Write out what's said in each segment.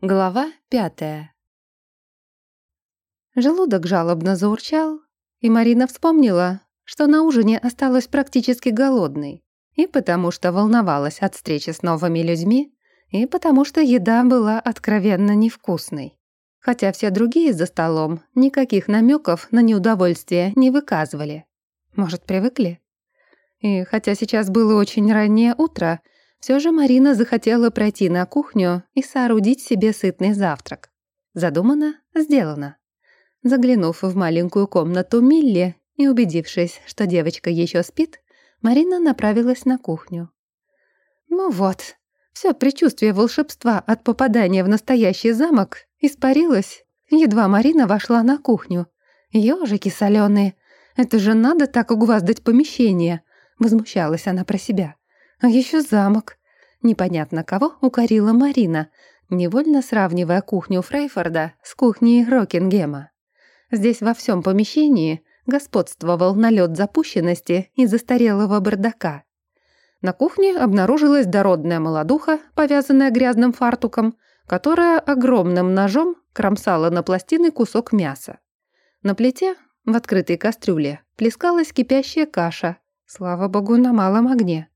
Глава пятая. Желудок жалобно заурчал, и Марина вспомнила, что на ужине осталась практически голодной, и потому что волновалась от встречи с новыми людьми, и потому что еда была откровенно невкусной. Хотя все другие за столом никаких намеков на неудовольствие не выказывали. Может, привыкли? И хотя сейчас было очень раннее утро, все же Марина захотела пройти на кухню и соорудить себе сытный завтрак. Задумано, сделано. Заглянув в маленькую комнату Милли и убедившись, что девочка еще спит, Марина направилась на кухню. Ну вот, все предчувствие волшебства от попадания в настоящий замок испарилось, едва Марина вошла на кухню. Ёжики соленые, это же надо так угваздать помещение, возмущалась она про себя. А еще замок. Непонятно кого укорила Марина, невольно сравнивая кухню Фрейфорда с кухней Рокингема. Здесь во всем помещении господствовал налет запущенности и застарелого бардака. На кухне обнаружилась дородная молодуха, повязанная грязным фартуком, которая огромным ножом кромсала на пластины кусок мяса. На плите, в открытой кастрюле, плескалась кипящая каша, слава богу, на малом огне.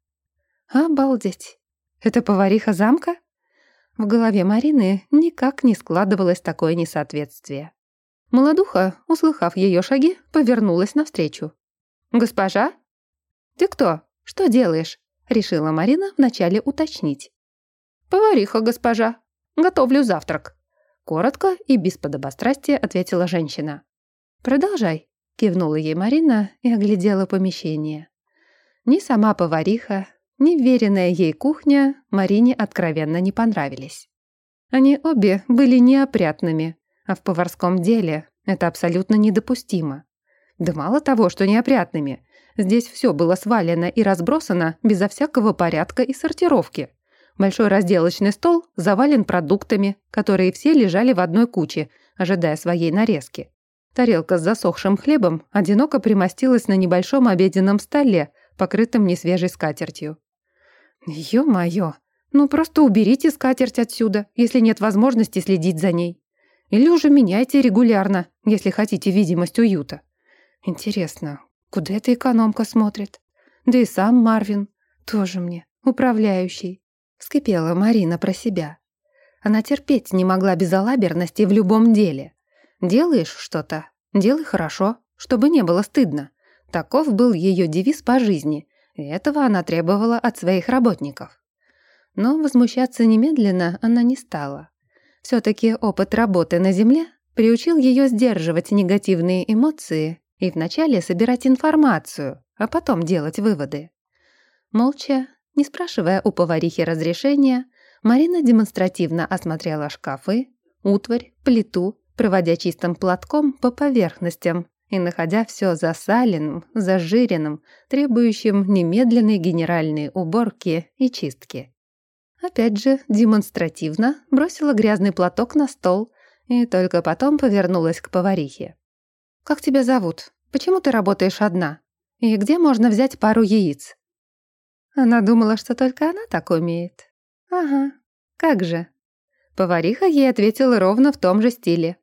Обалдеть! Это повариха замка? В голове Марины никак не складывалось такое несоответствие. Молодуха, услыхав ее шаги, повернулась навстречу. «Госпожа?» «Ты кто? Что делаешь?» — решила Марина вначале уточнить. «Повариха, госпожа. Готовлю завтрак». Коротко и без подобострастия ответила женщина. «Продолжай», — кивнула ей Марина и оглядела помещение. Ни сама повариха, Неверенная ей кухня Марине откровенно не понравились. Они обе были неопрятными, а в поварском деле это абсолютно недопустимо. Да мало того, что неопрятными, здесь все было свалено и разбросано безо всякого порядка и сортировки. Большой разделочный стол завален продуктами, которые все лежали в одной куче, ожидая своей нарезки. Тарелка с засохшим хлебом одиноко примостилась на небольшом обеденном столе, покрытым несвежей скатертью. «Ё-моё, ну просто уберите скатерть отсюда, если нет возможности следить за ней. Или уже меняйте регулярно, если хотите видимость уюта. Интересно, куда эта экономка смотрит? Да и сам Марвин, тоже мне, управляющий». Вскипела Марина про себя. Она терпеть не могла безалаберности в любом деле. Делаешь что-то, делай хорошо, чтобы не было стыдно. Таков был ее девиз по жизни, и этого она требовала от своих работников. Но возмущаться немедленно она не стала. Все-таки опыт работы на Земле приучил ее сдерживать негативные эмоции и вначале собирать информацию, а потом делать выводы. Молча, не спрашивая у поварихи разрешения, Марина демонстративно осмотрела шкафы, утварь, плиту, проводя чистым платком по поверхностям и находя все засаленным, зажиренным, требующим немедленной генеральной уборки и чистки. Опять же, демонстративно бросила грязный платок на стол и только потом повернулась к поварихе. «Как тебя зовут? Почему ты работаешь одна? И где можно взять пару яиц?» Она думала, что только она так умеет. «Ага, как же?» Повариха ей ответила ровно в том же стиле.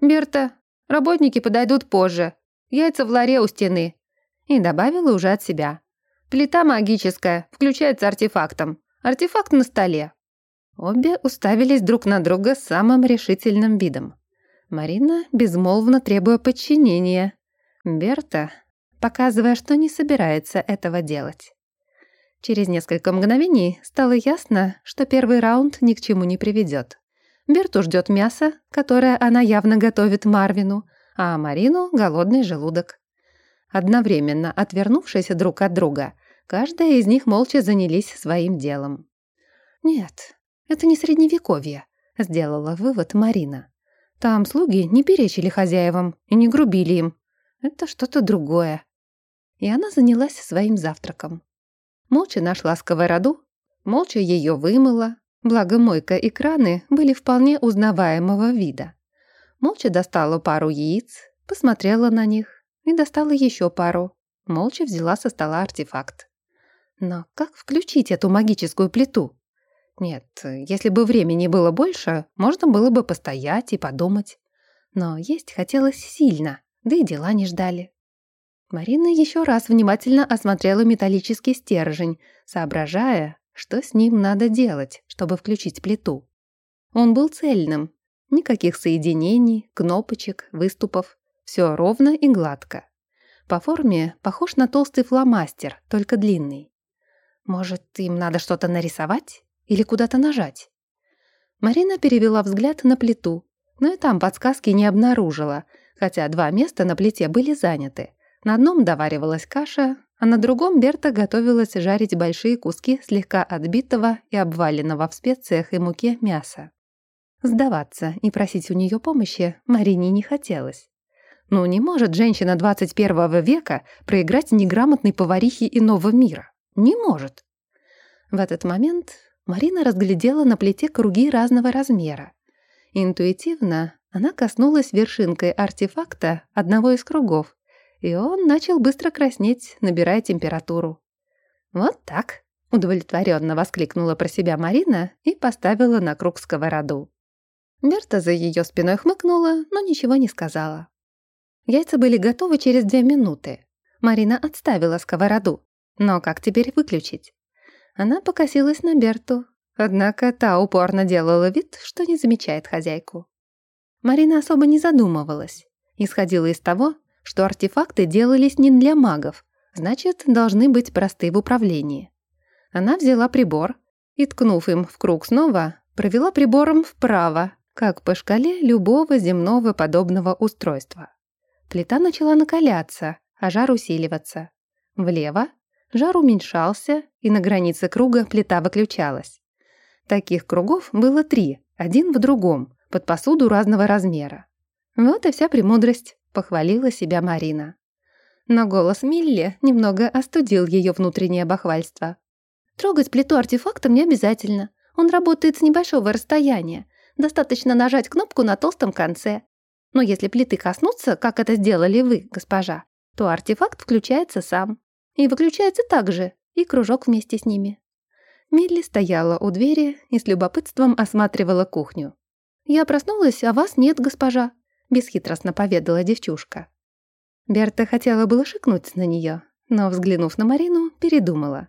«Берта, Работники подойдут позже. Яйца в ларе у стены». И добавила уже от себя. «Плита магическая, включается артефактом. Артефакт на столе». Обе уставились друг на друга самым решительным видом. Марина безмолвно требуя подчинения. Берта, показывая, что не собирается этого делать. Через несколько мгновений стало ясно, что первый раунд ни к чему не приведет. Берту ждет мясо, которое она явно готовит Марвину, а Марину — голодный желудок. Одновременно отвернувшись друг от друга, каждая из них молча занялись своим делом. «Нет, это не средневековье», — сделала вывод Марина. «Там слуги не перечили хозяевам и не грубили им. Это что-то другое». И она занялась своим завтраком. Молча нашла сковороду, молча ее вымыла, Благо мойка и краны были вполне узнаваемого вида. Молча достала пару яиц, посмотрела на них и достала еще пару. Молча взяла со стола артефакт. Но как включить эту магическую плиту? Нет, если бы времени было больше, можно было бы постоять и подумать. Но есть хотелось сильно, да и дела не ждали. Марина еще раз внимательно осмотрела металлический стержень, соображая, что с ним надо делать, чтобы включить плиту. Он был цельным. Никаких соединений, кнопочек, выступов. Все ровно и гладко. По форме похож на толстый фломастер, только длинный. Может, им надо что-то нарисовать? Или куда-то нажать? Марина перевела взгляд на плиту, но и там подсказки не обнаружила, хотя два места на плите были заняты. На одном доваривалась каша, а на другом Берта готовилась жарить большие куски слегка отбитого и обваленного в специях и муке мяса. Сдаваться и просить у нее помощи Марине не хотелось. Ну не может женщина 21 века проиграть неграмотной поварихе иного мира. Не может. В этот момент Марина разглядела на плите круги разного размера. Интуитивно она коснулась вершинкой артефакта одного из кругов, и он начал быстро краснеть, набирая температуру. «Вот так!» — удовлетворенно воскликнула про себя Марина и поставила на круг сковороду. Берта за ее спиной хмыкнула, но ничего не сказала. Яйца были готовы через две минуты. Марина отставила сковороду. Но как теперь выключить? Она покосилась на Берту, однако та упорно делала вид, что не замечает хозяйку. Марина особо не задумывалась. Исходила из того, что артефакты делались не для магов, значит, должны быть просты в управлении. Она взяла прибор и, ткнув им в круг снова, провела прибором вправо, как по шкале любого земного подобного устройства. Плита начала накаляться, а жар усиливаться. Влево Жар уменьшался, и на границе круга плита выключалась. Таких кругов было три, один в другом, под посуду разного размера. Вот и вся премудрость, похвалила себя Марина. Но голос Милли немного остудил ее внутреннее бахвальство. Трогать плиту артефактом не обязательно. Он работает с небольшого расстояния. Достаточно нажать кнопку на толстом конце. Но если плиты коснутся, как это сделали вы, госпожа, то артефакт включается сам. И выключается также, и кружок вместе с ними. Милли стояла у двери и с любопытством осматривала кухню. «Я проснулась, а вас нет, госпожа», — бесхитростно поведала девчушка. Берта хотела было шикнуть на нее, но, взглянув на Марину, передумала.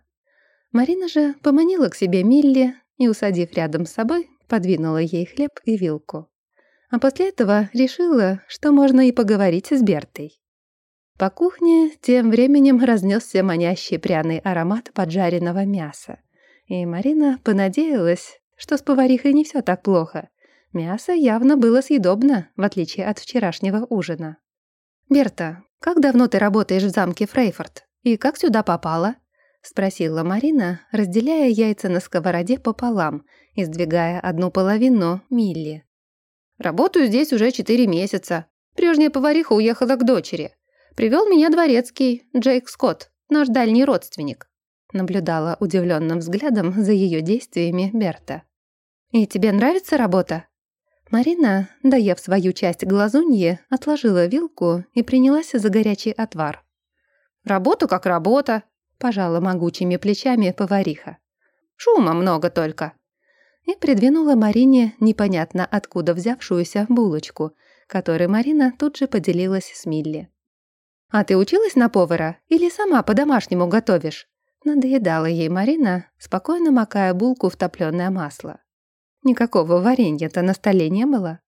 Марина же поманила к себе Милли и, усадив рядом с собой, подвинула ей хлеб и вилку. А после этого решила, что можно и поговорить с Бертой. По кухне тем временем разнесся манящий пряный аромат поджаренного мяса. И Марина понадеялась, что с поварихой не все так плохо. Мясо явно было съедобно, в отличие от вчерашнего ужина. «Берта, как давно ты работаешь в замке Фрейфорд? И как сюда попала?» — спросила Марина, разделяя яйца на сковороде пополам и сдвигая одну половину Милли. «Работаю здесь уже четыре месяца. Прежняя повариха уехала к дочери. Привел меня дворецкий, Джейк Скотт, наш дальний родственник. Наблюдала удивленным взглядом за ее действиями Берта. «И тебе нравится работа?» Марина, доев свою часть глазуньи, отложила вилку и принялась за горячий отвар. «Работа как работа», — пожала могучими плечами повариха. «Шума много только». И придвинула Марине непонятно откуда взявшуюся булочку, которой Марина тут же поделилась с Милли. «А ты училась на повара или сама по-домашнему готовишь?» Надоедала ей Марина, спокойно макая булку в топленое масло. Никакого варенья-то на столе не было.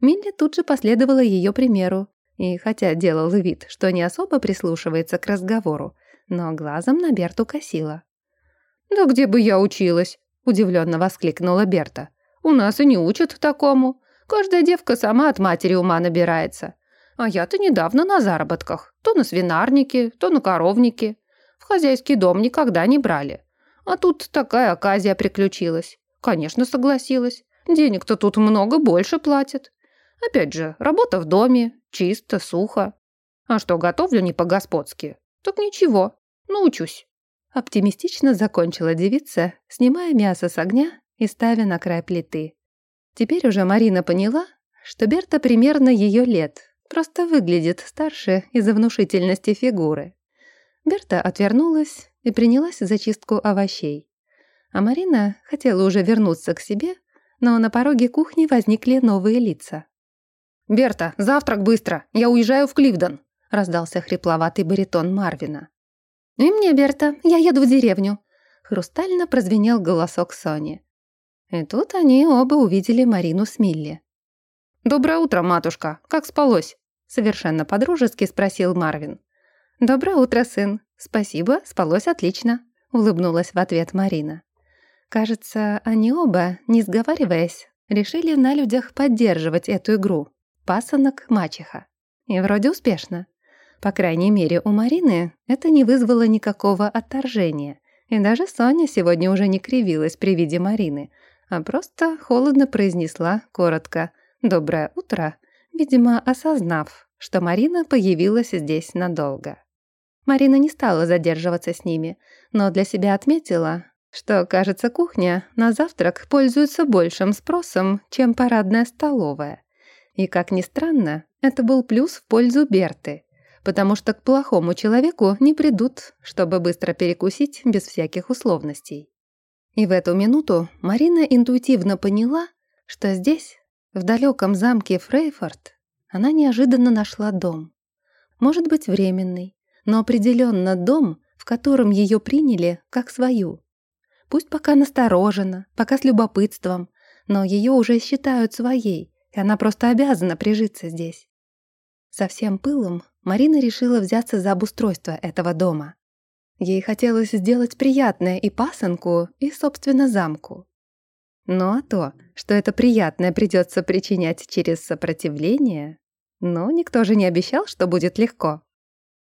Милли тут же последовала ее примеру, и хотя делал вид, что не особо прислушивается к разговору, но глазом на Берту косила. «Да где бы я училась?» – удивленно воскликнула Берта. «У нас и не учат такому. Каждая девка сама от матери ума набирается. А я-то недавно на заработках. То на свинарнике, то на коровнике. В хозяйский дом никогда не брали. А тут такая оказия приключилась. Конечно, согласилась. Денег-то тут много больше платят. Опять же, работа в доме, чисто, сухо. А что, готовлю не по-господски? Так ничего, научусь. Оптимистично закончила девица, снимая мясо с огня и ставя на край плиты. Теперь уже Марина поняла, что Берта примерно ее лет, Просто выглядит старше из-за внушительности фигуры. Берта отвернулась и принялась за чистку овощей. А Марина хотела уже вернуться к себе, но на пороге кухни возникли новые лица. «Берта, завтрак быстро! Я уезжаю в Кливден!» — раздался хрипловатый баритон Марвина. «И мне, Берта, я еду в деревню!» — хрустально прозвенел голосок Сони. И тут они оба увидели Марину с Милли. «Доброе утро, матушка! Как спалось?» — совершенно подружески спросил Марвин. «Доброе утро, сын. Спасибо, спалось отлично», — улыбнулась в ответ Марина. Кажется, они оба, не сговариваясь, решили на людях поддерживать эту игру. Пасынок-мачеха. И вроде успешно. По крайней мере, у Марины это не вызвало никакого отторжения. И даже Соня сегодня уже не кривилась при виде Марины, а просто холодно произнесла коротко «Доброе утро», видимо, осознав, что Марина появилась здесь надолго. Марина не стала задерживаться с ними, но для себя отметила, что, кажется, кухня на завтрак пользуется большим спросом, чем парадная столовая. И, как ни странно, это был плюс в пользу Берты, потому что к плохому человеку не придут, чтобы быстро перекусить без всяких условностей. И в эту минуту Марина интуитивно поняла, что здесь, в далеком замке Фрейфорд, она неожиданно нашла дом. Может быть, временный, но определенно дом, в котором ее приняли как свою. Пусть пока насторожена, пока с любопытством, но ее уже считают своей, и она просто обязана прижиться здесь. Со всем пылом Марина решила взяться за обустройство этого дома. Ей хотелось сделать приятное и пасынку, и, собственно, замку. Ну а то, что это приятное придется причинять через сопротивление, но никто же не обещал, что будет легко.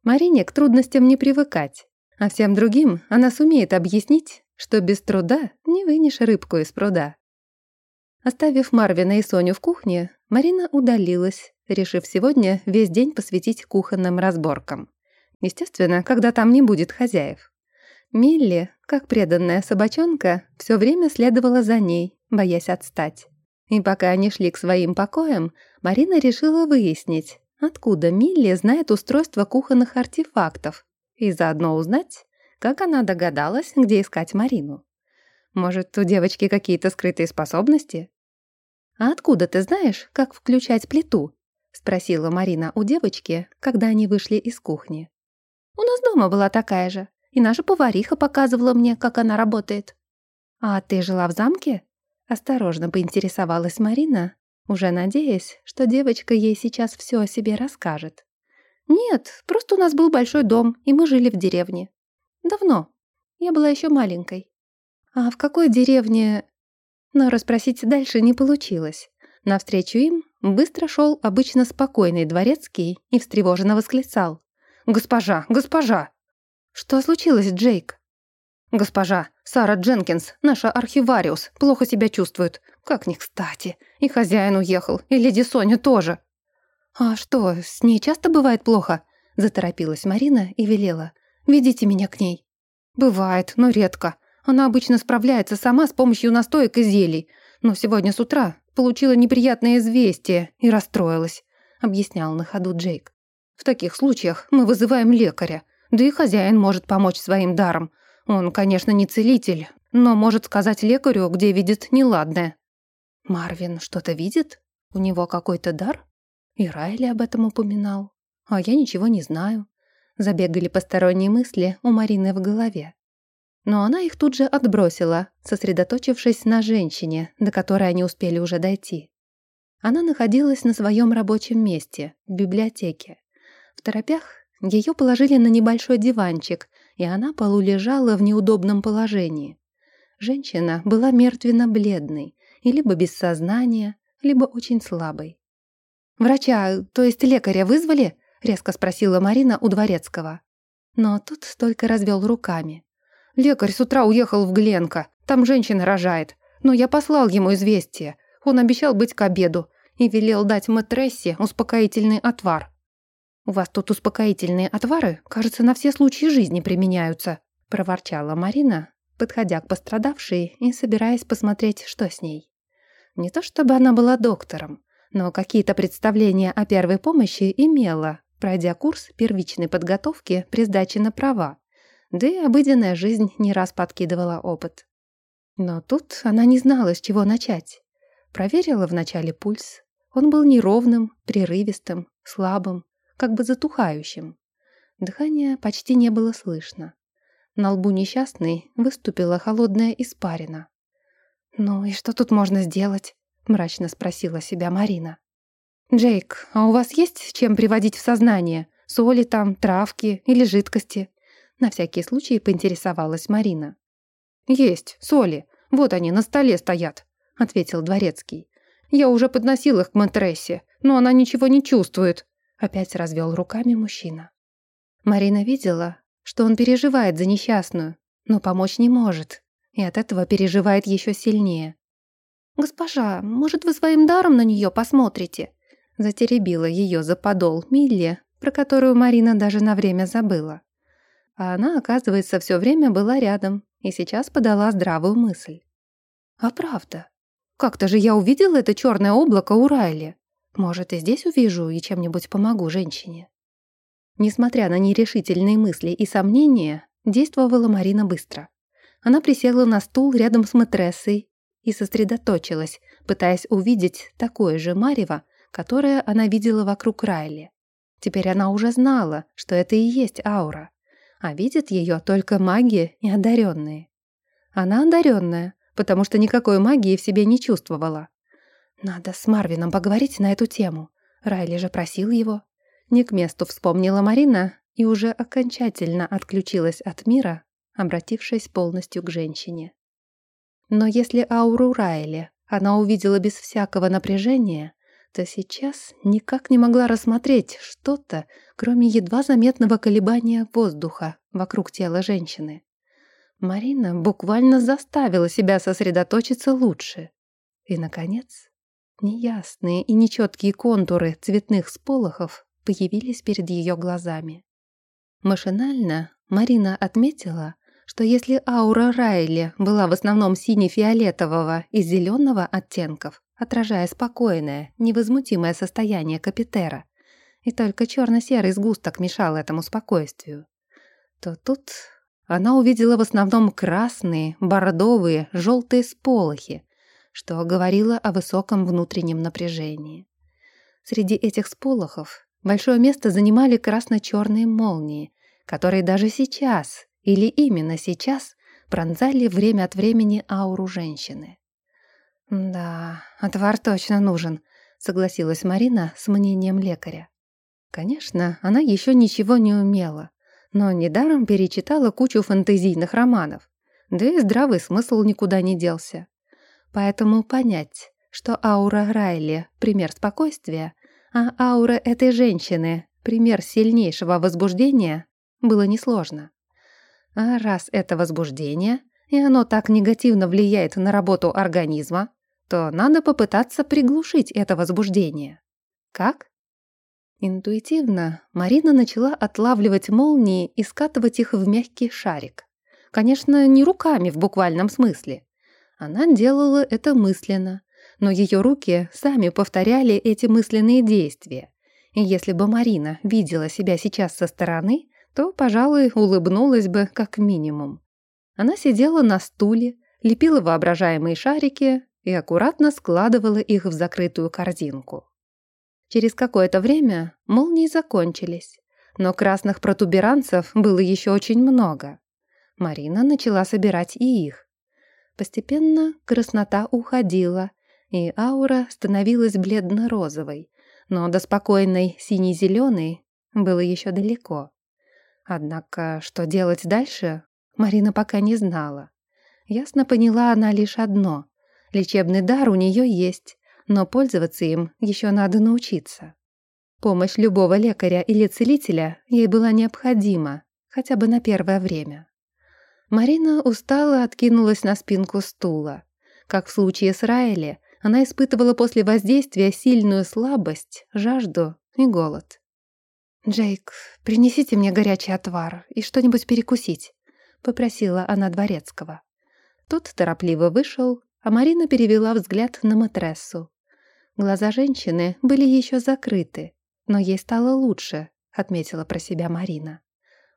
Марине к трудностям не привыкать, а всем другим она сумеет объяснить, что без труда не вынешь рыбку из пруда. Оставив Марвина и Соню в кухне, Марина удалилась, решив сегодня весь день посвятить кухонным разборкам. Естественно, когда там не будет хозяев. Милли, как преданная собачонка, все время следовала за ней, боясь отстать. И пока они шли к своим покоям, Марина решила выяснить, откуда Милли знает устройство кухонных артефактов, и заодно узнать, как она догадалась, где искать Марину? Может, у девочки какие-то скрытые способности? «А откуда ты знаешь, как включать плиту?» — спросила Марина у девочки, когда они вышли из кухни. «У нас дома была такая же, и наша повариха показывала мне, как она работает». «А ты жила в замке?» — осторожно поинтересовалась Марина, уже надеясь, что девочка ей сейчас все о себе расскажет. «Нет, просто у нас был большой дом, и мы жили в деревне. Давно. Я была еще маленькой. А в какой деревне... Но расспросить дальше не получилось. Навстречу им быстро шел обычно спокойный дворецкий и встревоженно восклицал. «Госпожа! Госпожа!» «Что случилось, Джейк?» «Госпожа, Сара Дженкинс, наша архивариус, плохо себя чувствует. Как не кстати. И хозяин уехал, и леди Соня тоже». «А что, с ней часто бывает плохо?» Заторопилась Марина и велела. Ведите меня к ней». «Бывает, но редко. Она обычно справляется сама с помощью настоек и зелий. Но сегодня с утра получила неприятное известие и расстроилась», — объяснял на ходу Джейк. «В таких случаях мы вызываем лекаря, да и хозяин может помочь своим даром. Он, конечно, не целитель, но может сказать лекарю, где видит неладное». «Марвин что-то видит? У него какой-то дар?» И Райли об этом упоминал. А я ничего не знаю. Забегали посторонние мысли у Марины в голове. Но она их тут же отбросила, сосредоточившись на женщине, до которой они успели уже дойти. Она находилась на своем рабочем месте, в библиотеке. В торопях ее положили на небольшой диванчик, и она полулежала в неудобном положении. Женщина была мертвенно-бледной, и либо без сознания, либо очень слабой. «Врача, то есть лекаря вызвали?» Резко спросила Марина у дворецкого. Но тот только развел руками. «Лекарь с утра уехал в Гленко. Там женщина рожает. Но я послал ему известие. Он обещал быть к обеду и велел дать матрессе успокоительный отвар. «У вас тут успокоительные отвары, кажется, на все случаи жизни применяются», проворчала Марина, подходя к пострадавшей и собираясь посмотреть, что с ней. Не то чтобы она была доктором, но какие-то представления о первой помощи имела, пройдя курс первичной подготовки при сдаче на права, да и обыденная жизнь не раз подкидывала опыт. Но тут она не знала, с чего начать. Проверила вначале пульс. Он был неровным, прерывистым, слабым, как бы затухающим. Дыхания почти не было слышно. На лбу несчастной выступила холодная испарина. «Ну и что тут можно сделать?» — мрачно спросила себя Марина. «Джейк, а у вас есть чем приводить в сознание? Соли там, травки или жидкости?» На всякий случай поинтересовалась Марина. «Есть, соли. Вот они, на столе стоят», — ответил Дворецкий. «Я уже подносил их к матрессе, но она ничего не чувствует», — опять развел руками мужчина. Марина видела, что он переживает за несчастную, но помочь не может, и от этого переживает еще сильнее. «Госпожа, может, вы своим даром на нее посмотрите?» Затеребила ее за подол Милли, про которую Марина даже на время забыла. А она, оказывается, все время была рядом и сейчас подала здравую мысль. «А правда? Как-то же я увидела это черное облако у Райли. Может, и здесь увижу и чем-нибудь помогу женщине?» Несмотря на нерешительные мысли и сомнения, действовала Марина быстро. Она присела на стул рядом с матрессой и сосредоточилась, пытаясь увидеть такое же марево, которое она видела вокруг Райли. Теперь она уже знала, что это и есть аура, а видят ее только маги и одаренные. Она одаренная, потому что никакой магии в себе не чувствовала. Надо с Марвином поговорить на эту тему. Райли же просил его. Не к месту вспомнила Марина и уже окончательно отключилась от мира, обратившись полностью к женщине. Но если ауру Райли она увидела без всякого напряжения, то сейчас никак не могла рассмотреть что-то, кроме едва заметного колебания воздуха вокруг тела женщины. Марина буквально заставила себя сосредоточиться лучше. И, наконец, неясные и нечеткие контуры цветных сполохов появились перед ее глазами. Машинально Марина отметила, что если аура Райли была в основном сине-фиолетового и зеленого оттенков, отражая спокойное, невозмутимое состояние Капитера, и только черно-серый сгусток мешал этому спокойствию, то тут она увидела в основном красные, бордовые, желтые сполохи, что говорило о высоком внутреннем напряжении. Среди этих сполохов Большое место занимали красно-черные молнии, которые даже сейчас, или именно сейчас, пронзали время от времени ауру женщины. «Да, отвар точно нужен», — согласилась Марина с мнением лекаря. Конечно, она еще ничего не умела, но недаром перечитала кучу фэнтезийных романов, да и здравый смысл никуда не делся. Поэтому понять, что аура Райли — пример спокойствия, а аура этой женщины, пример сильнейшего возбуждения, было несложно. А раз это возбуждение, и оно так негативно влияет на работу организма, то надо попытаться приглушить это возбуждение. Как? Интуитивно Марина начала отлавливать молнии и скатывать их в мягкий шарик. Конечно, не руками в буквальном смысле. Она делала это мысленно, но ее руки сами повторяли эти мысленные действия. И если бы Марина видела себя сейчас со стороны, то, пожалуй, улыбнулась бы как минимум. Она сидела на стуле, лепила воображаемые шарики и аккуратно складывала их в закрытую корзинку. Через какое-то время молнии закончились, но красных протуберанцев было еще очень много. Марина начала собирать и их. Постепенно краснота уходила, и аура становилась бледно-розовой, но до спокойной сине-зеленой было еще далеко. Однако, что делать дальше, Марина пока не знала. Ясно поняла она лишь одно — лечебный дар у нее есть, но пользоваться им еще надо научиться. Помощь любого лекаря или целителя ей была необходима, хотя бы на первое время. Марина устало откинулась на спинку стула. Как в случае с Райли, она испытывала после воздействия сильную слабость, жажду и голод. «Джейк, принесите мне горячий отвар и что-нибудь перекусить», — попросила она дворецкого. Тот торопливо вышел, а Марина перевела взгляд на матрессу. Глаза женщины были еще закрыты, но ей стало лучше, отметила про себя Марина.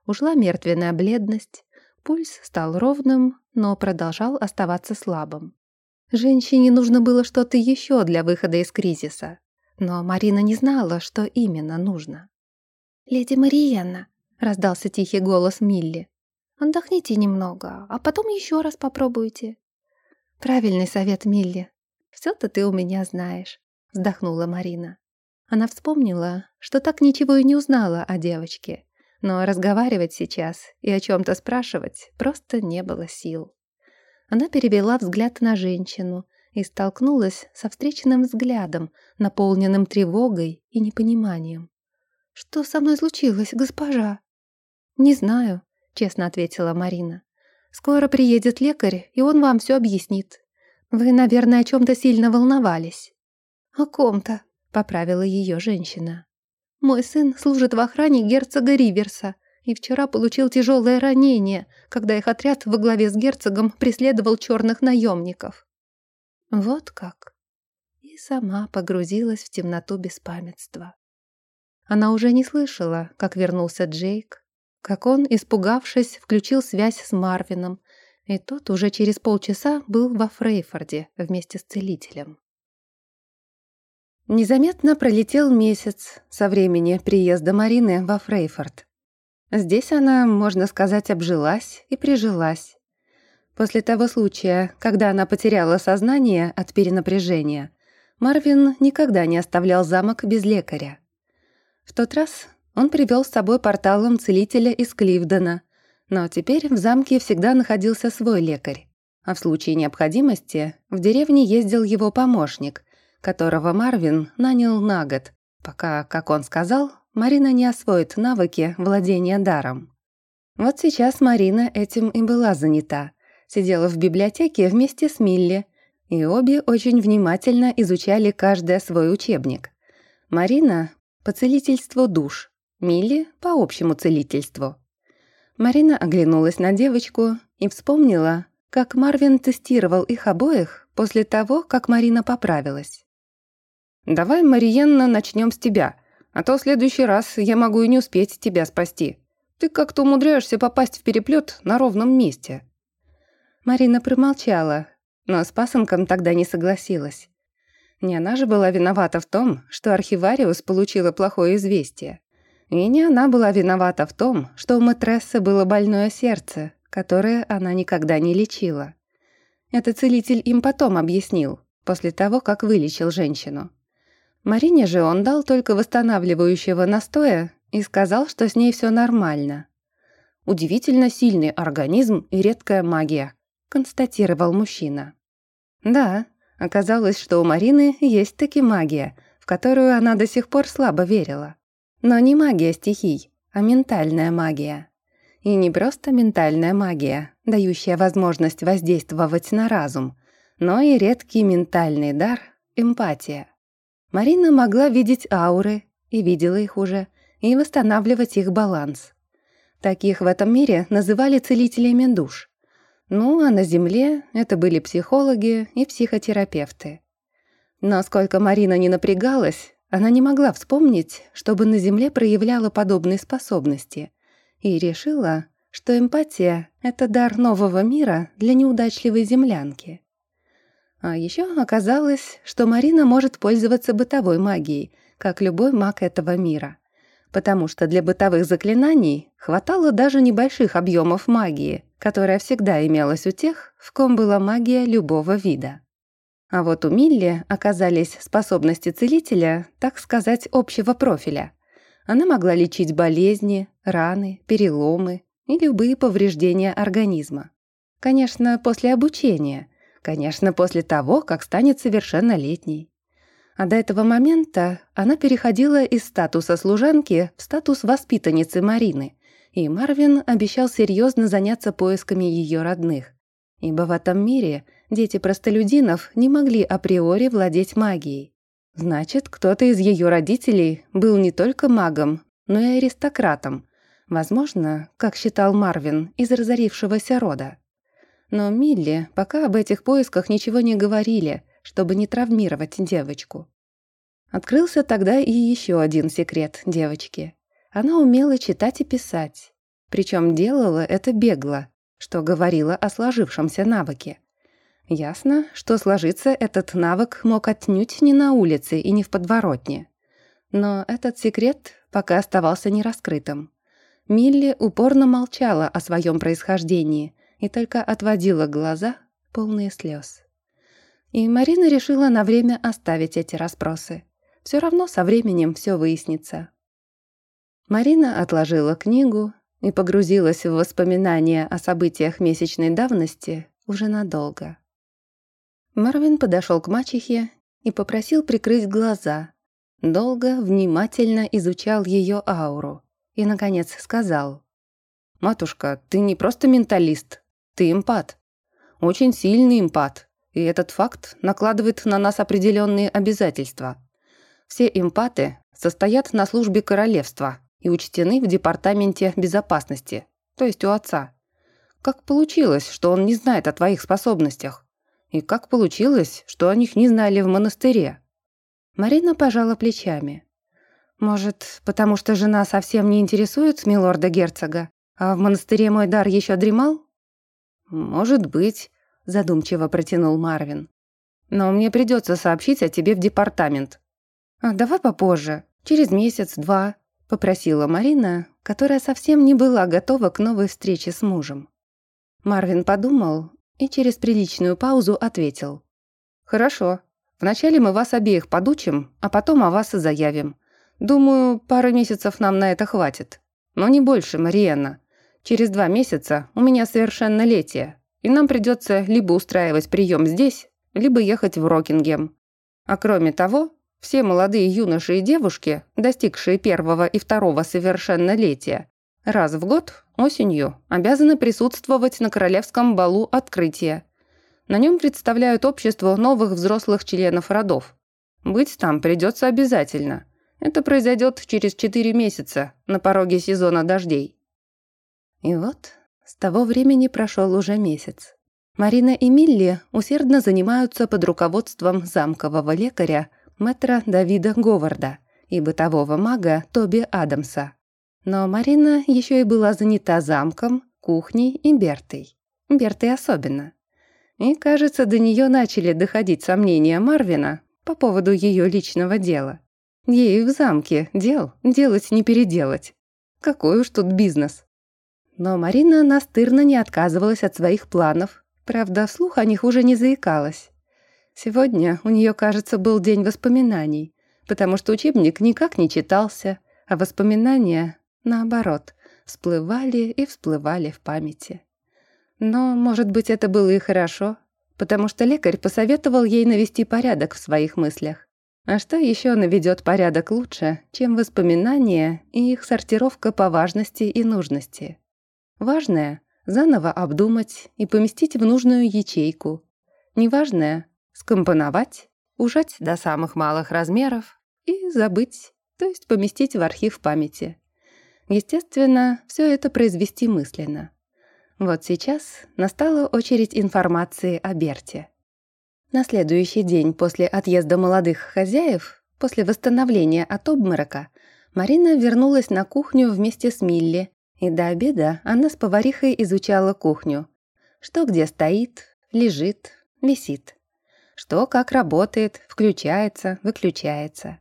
Ушла мертвенная бледность, Пульс стал ровным, но продолжал оставаться слабым. Женщине нужно было что-то еще для выхода из кризиса. Но Марина не знала, что именно нужно. «Леди Мариенна», — раздался тихий голос Милли, — «отдохните немного, а потом еще раз попробуйте». «Правильный совет, Милли. Все-то ты у меня знаешь», — вздохнула Марина. Она вспомнила, что так ничего и не узнала о девочке, но разговаривать сейчас и о чем-то спрашивать просто не было сил. Она перевела взгляд на женщину и столкнулась со встреченным взглядом, наполненным тревогой и непониманием. «Что со мной случилось, госпожа?» «Не знаю», — честно ответила Марина. «Скоро приедет лекарь, и он вам все объяснит. Вы, наверное, о чем-то сильно волновались». «О ком-то», — поправила ее женщина. «Мой сын служит в охране герцога Риверса и вчера получил тяжелое ранение, когда их отряд во главе с герцогом преследовал черных наемников. Вот как. И сама погрузилась в темноту беспамятства. Она уже не слышала, как вернулся Джейк, как он, испугавшись, включил связь с Марвином, и тот уже через полчаса был во Фрейфорде вместе с целителем. Незаметно пролетел месяц со времени приезда Марины во Фрейфорд. Здесь она, можно сказать, обжилась и прижилась. После того случая, когда она потеряла сознание от перенапряжения, Марвин никогда не оставлял замок без лекаря. В тот раз он привел с собой порталом целителя из Кливдена, но теперь в замке всегда находился свой лекарь, а в случае необходимости в деревне ездил его помощник, которого Марвин нанял на год, пока, как он сказал, Марина не освоит навыки владения даром. Вот сейчас Марина этим и была занята. Сидела в библиотеке вместе с Милли, и обе очень внимательно изучали каждый свой учебник. Марина — по целительству душ, Милли — по общему целительству. Марина оглянулась на девочку и вспомнила, как Марвин тестировал их обоих после того, как Марина поправилась. «Давай, Мариенна, начнем с тебя», а то в следующий раз я могу и не успеть тебя спасти. Ты как-то умудряешься попасть в переплет на ровном месте». Марина промолчала, но с пасынком тогда не согласилась. Не она же была виновата в том, что архивариус получила плохое известие. И не она была виновата в том, что у матрессы было больное сердце, которое она никогда не лечила. Это целитель им потом объяснил, после того, как вылечил женщину. Марине же он дал только восстанавливающего настоя и сказал, что с ней все нормально. «Удивительно сильный организм и редкая магия», — констатировал мужчина. Да, оказалось, что у Марины есть таки магия, в которую она до сих пор слабо верила. Но не магия стихий, а ментальная магия. И не просто ментальная магия, дающая возможность воздействовать на разум, но и редкий ментальный дар — эмпатия. Марина могла видеть ауры, и видела их уже, и восстанавливать их баланс. Таких в этом мире называли целителями душ. Ну, а на Земле это были психологи и психотерапевты. Но сколько Марина не напрягалась, она не могла вспомнить, чтобы на Земле проявляла подобные способности, и решила, что эмпатия — это дар нового мира для неудачливой землянки. А еще оказалось, что Марина может пользоваться бытовой магией, как любой маг этого мира. Потому что для бытовых заклинаний хватало даже небольших объемов магии, которая всегда имелась у тех, в ком была магия любого вида. А вот у Милли оказались способности целителя, так сказать, общего профиля. Она могла лечить болезни, раны, переломы и любые повреждения организма. Конечно, после обучения – Конечно, после того, как станет совершеннолетней. А до этого момента она переходила из статуса служанки в статус воспитанницы Марины, и Марвин обещал серьезно заняться поисками ее родных. Ибо в этом мире дети простолюдинов не могли априори владеть магией. Значит, кто-то из ее родителей был не только магом, но и аристократом, возможно, как считал Марвин, из разорившегося рода. Но Милли пока об этих поисках ничего не говорили, чтобы не травмировать девочку. Открылся тогда и еще один секрет девочки. Она умела читать и писать. Причем делала это бегло, что говорило о сложившемся навыке. Ясно, что сложиться этот навык мог отнюдь не на улице и не в подворотне. Но этот секрет пока оставался нераскрытым. Милли упорно молчала о своем происхождении и только отводила глаза, полные слез. И Марина решила на время оставить эти расспросы. Все равно со временем все выяснится. Марина отложила книгу и погрузилась в воспоминания о событиях месячной давности уже надолго. Марвин подошел к мачехе и попросил прикрыть глаза. Долго, внимательно изучал ее ауру и, наконец, сказал. «Матушка, ты не просто менталист, ты эмпат. Очень сильный эмпат, и этот факт накладывает на нас определенные обязательства. Все эмпаты состоят на службе королевства и учтены в департаменте безопасности, то есть у отца. Как получилось, что он не знает о твоих способностях? И как получилось, что о них не знали в монастыре?» Марина пожала плечами. «Может, потому что жена совсем не интересует милорда герцога, а в монастыре мой дар еще дремал?» «Может быть», — задумчиво протянул Марвин. «Но мне придется сообщить о тебе в департамент». «А давай попозже, через месяц-два», — попросила Марина, которая совсем не была готова к новой встрече с мужем. Марвин подумал и через приличную паузу ответил. «Хорошо. Вначале мы вас обеих подучим, а потом о вас и заявим. Думаю, пары месяцев нам на это хватит. Но не больше, Мариэнна. Через два месяца у меня совершеннолетие, и нам придется либо устраивать прием здесь, либо ехать в Рокингем. А кроме того, все молодые юноши и девушки, достигшие первого и второго совершеннолетия, раз в год, осенью, обязаны присутствовать на королевском балу открытия. На нем представляют обществу новых взрослых членов родов. Быть там придется обязательно – это произойдет через четыре месяца, на пороге сезона дождей. И вот с того времени прошел уже месяц. Марина и Милли усердно занимаются под руководством замкового лекаря мэтра Давида Говарда и бытового мага Тоби Адамса. Но Марина еще и была занята замком, кухней и Бертой. Бертой особенно. И, кажется, до нее начали доходить сомнения Марвина по поводу ее личного дела. Ей в замке дел делать не переделать. Какой уж тут бизнес. Но Марина настырно не отказывалась от своих планов. Правда, вслух о них уже не заикалась. Сегодня у нее, кажется, был день воспоминаний, потому что учебник никак не читался, а воспоминания, наоборот, всплывали и всплывали в памяти. Но, может быть, это было и хорошо, потому что лекарь посоветовал ей навести порядок в своих мыслях. А что еще наведет порядок лучше, чем воспоминания и их сортировка по важности и нужности? Важное – заново обдумать и поместить в нужную ячейку. Неважное – скомпоновать, ужать до самых малых размеров и забыть, то есть поместить в архив памяти. Естественно, все это произвести мысленно. Вот сейчас настала очередь информации о Берте. На следующий день после отъезда молодых хозяев, после восстановления от обморока, Марина вернулась на кухню вместе с Милли, и до обеда она с поварихой изучала кухню. Что где стоит, лежит, висит. Что как работает, включается, выключается.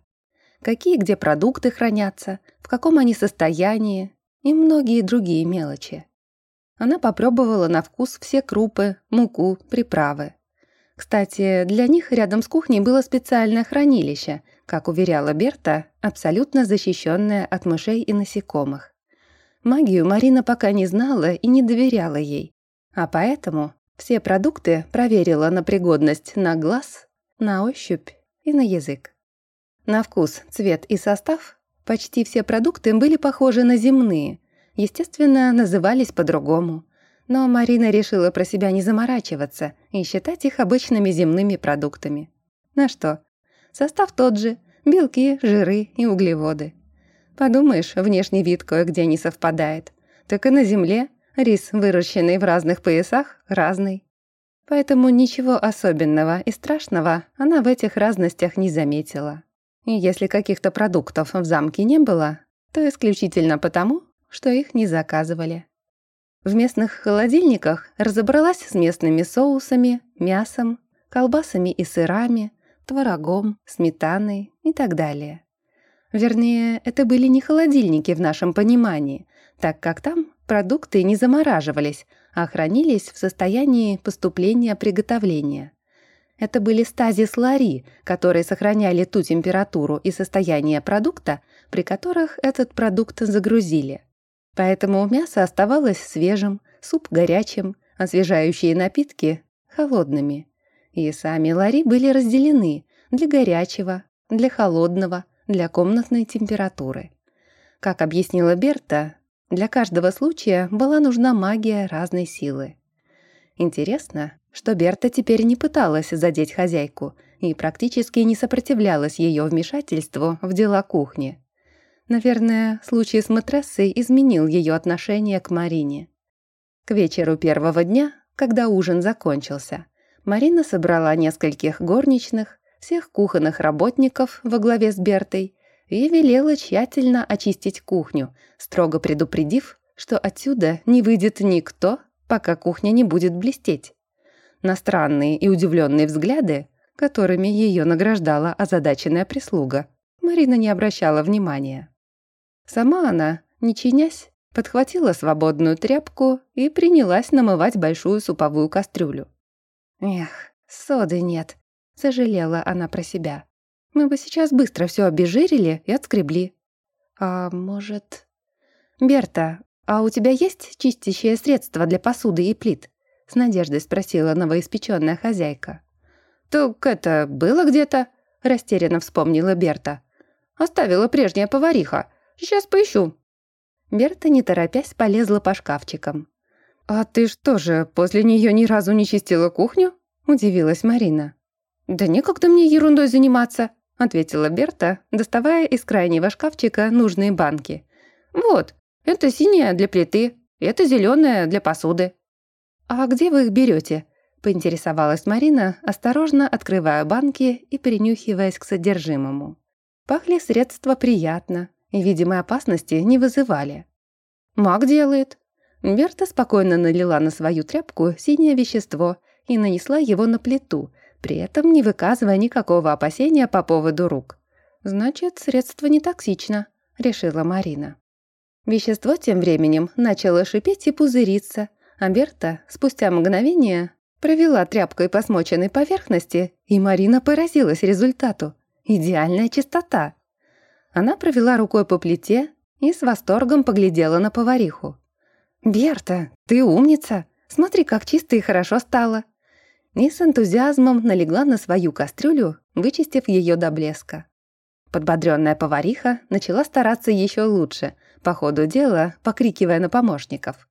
Какие где продукты хранятся, в каком они состоянии и многие другие мелочи. Она попробовала на вкус все крупы, муку, приправы. Кстати, для них рядом с кухней было специальное хранилище, как уверяла Берта, абсолютно защищенное от мышей и насекомых. Магию Марина пока не знала и не доверяла ей, а поэтому все продукты проверила на пригодность на глаз, на ощупь и на язык. На вкус, цвет и состав почти все продукты были похожи на земные, естественно, назывались по-другому – но Марина решила про себя не заморачиваться и считать их обычными земными продуктами. На что? Состав тот же – белки, жиры и углеводы. Подумаешь, внешний вид кое-где не совпадает. Так и на земле рис, выращенный в разных поясах, разный. Поэтому ничего особенного и страшного она в этих разностях не заметила. И если каких-то продуктов в замке не было, то исключительно потому, что их не заказывали. В местных холодильниках разобралась с местными соусами, мясом, колбасами и сырами, творогом, сметаной и так далее. Вернее, это были не холодильники в нашем понимании, так как там продукты не замораживались, а хранились в состоянии поступления приготовления. Это были стазис-лари, которые сохраняли ту температуру и состояние продукта, при которых этот продукт загрузили. Поэтому мясо оставалось свежим, суп горячим, освежающие напитки – холодными. И сами лари были разделены для горячего, для холодного, для комнатной температуры. Как объяснила Берта, для каждого случая была нужна магия разной силы. Интересно, что Берта теперь не пыталась задеть хозяйку и практически не сопротивлялась ее вмешательству в дела кухни. Наверное, случай с матрессой изменил ее отношение к Марине. К вечеру первого дня, когда ужин закончился, Марина собрала нескольких горничных, всех кухонных работников во главе с Бертой и велела тщательно очистить кухню, строго предупредив, что отсюда не выйдет никто, пока кухня не будет блестеть. На странные и удивленные взгляды, которыми ее награждала озадаченная прислуга, Марина не обращала внимания. Сама она, не чинясь, подхватила свободную тряпку и принялась намывать большую суповую кастрюлю. «Эх, соды нет», — сожалела она про себя. «Мы бы сейчас быстро все обезжирили и отскребли». «А может...» «Берта, а у тебя есть чистящее средство для посуды и плит?» — с надеждой спросила новоиспеченная хозяйка. «Так это было где-то?» — растерянно вспомнила Берта. «Оставила прежняя повариха. Сейчас поищу». Берта, не торопясь, полезла по шкафчикам. «А ты что же, после нее ни разу не чистила кухню?» – удивилась Марина. «Да некогда мне ерундой заниматься», – ответила Берта, доставая из крайнего шкафчика нужные банки. «Вот, это синяя для плиты, это зеленая для посуды». «А где вы их берете?» – поинтересовалась Марина, осторожно открывая банки и перенюхиваясь к содержимому. Пахли средства приятно, и видимой опасности не вызывали. «Маг делает». Берта спокойно налила на свою тряпку синее вещество и нанесла его на плиту, при этом не выказывая никакого опасения по поводу рук. «Значит, средство не токсично», — решила Марина. Вещество тем временем начало шипеть и пузыриться, а Берта спустя мгновение провела тряпкой по смоченной поверхности, и Марина поразилась результату. Идеальная чистота. Она провела рукой по плите и с восторгом поглядела на повариху. «Берта, ты умница! Смотри, как чисто и хорошо стало!» И с энтузиазмом налегла на свою кастрюлю, вычистив ее до блеска. Подбодренная повариха начала стараться еще лучше, по ходу дела покрикивая на помощников.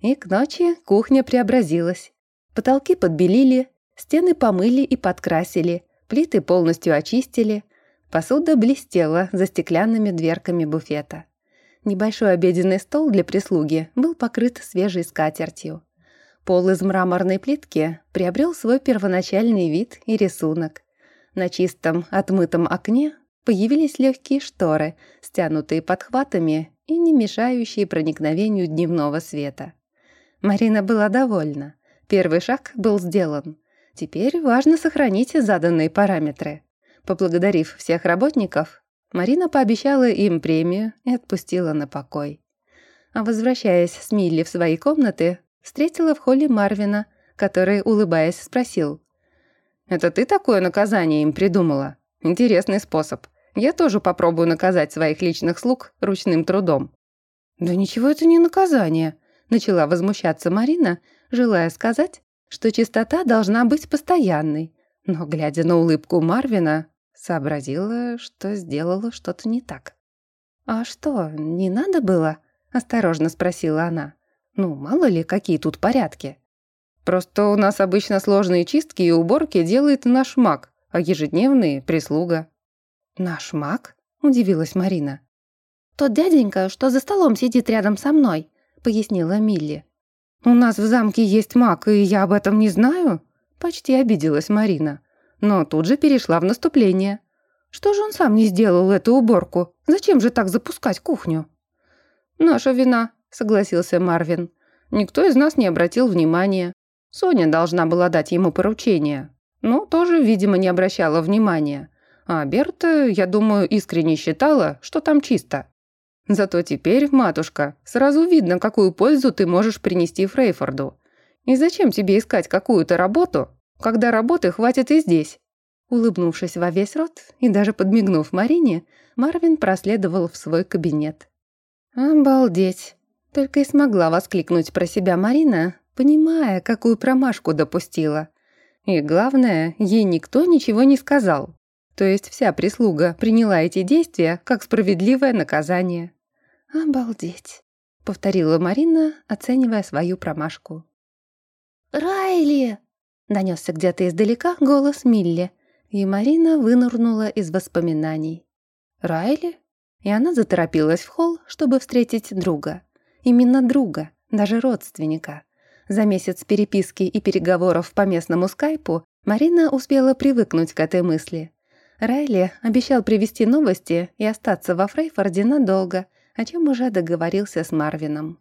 И к ночи кухня преобразилась. Потолки подбелили, стены помыли и подкрасили, плиты полностью очистили – Посуда блестела за стеклянными дверками буфета. Небольшой обеденный стол для прислуги был покрыт свежей скатертью. Пол из мраморной плитки приобрел свой первоначальный вид и рисунок. На чистом, отмытом окне появились легкие шторы, стянутые подхватами и не мешающие проникновению дневного света. Марина была довольна. Первый шаг был сделан. Теперь важно сохранить заданные параметры. Поблагодарив всех работников, Марина пообещала им премию и отпустила на покой. А возвращаясь с Милли в свои комнаты, встретила в холле Марвина, который, улыбаясь, спросил. «Это ты такое наказание им придумала? Интересный способ. Я тоже попробую наказать своих личных слуг ручным трудом». «Да ничего это не наказание», — начала возмущаться Марина, желая сказать, что чистота должна быть постоянной. Но, глядя на улыбку Марвина, Сообразила, что сделала что-то не так. «А что, не надо было?» – осторожно спросила она. «Ну, мало ли, какие тут порядки». «Просто у нас обычно сложные чистки и уборки делает наш маг, а ежедневные – прислуга». «Наш маг?» – удивилась Марина. «Тот дяденька, что за столом сидит рядом со мной», – пояснила Милли. «У нас в замке есть маг, и я об этом не знаю?» Почти обиделась Марина но тут же перешла в наступление. Что же он сам не сделал эту уборку? Зачем же так запускать кухню? «Наша вина», — согласился Марвин. Никто из нас не обратил внимания. Соня должна была дать ему поручение, но тоже, видимо, не обращала внимания. А Берта, я думаю, искренне считала, что там чисто. Зато теперь, матушка, сразу видно, какую пользу ты можешь принести Фрейфорду. И зачем тебе искать какую-то работу, когда работы хватит и здесь?» Улыбнувшись во весь рот и даже подмигнув Марине, Марвин проследовал в свой кабинет. «Обалдеть!» — только и смогла воскликнуть про себя Марина, понимая, какую промашку допустила. И главное, ей никто ничего не сказал. То есть вся прислуга приняла эти действия как справедливое наказание. «Обалдеть!» — повторила Марина, оценивая свою промашку. «Райли!» — донесся где-то издалека голос Милли, и Марина вынырнула из воспоминаний. «Райли?» И она заторопилась в холл, чтобы встретить друга. Именно друга, даже родственника. За месяц переписки и переговоров по местному скайпу Марина успела привыкнуть к этой мысли. Райли обещал привезти новости и остаться во Фрейфорде надолго, о чем уже договорился с Марвином.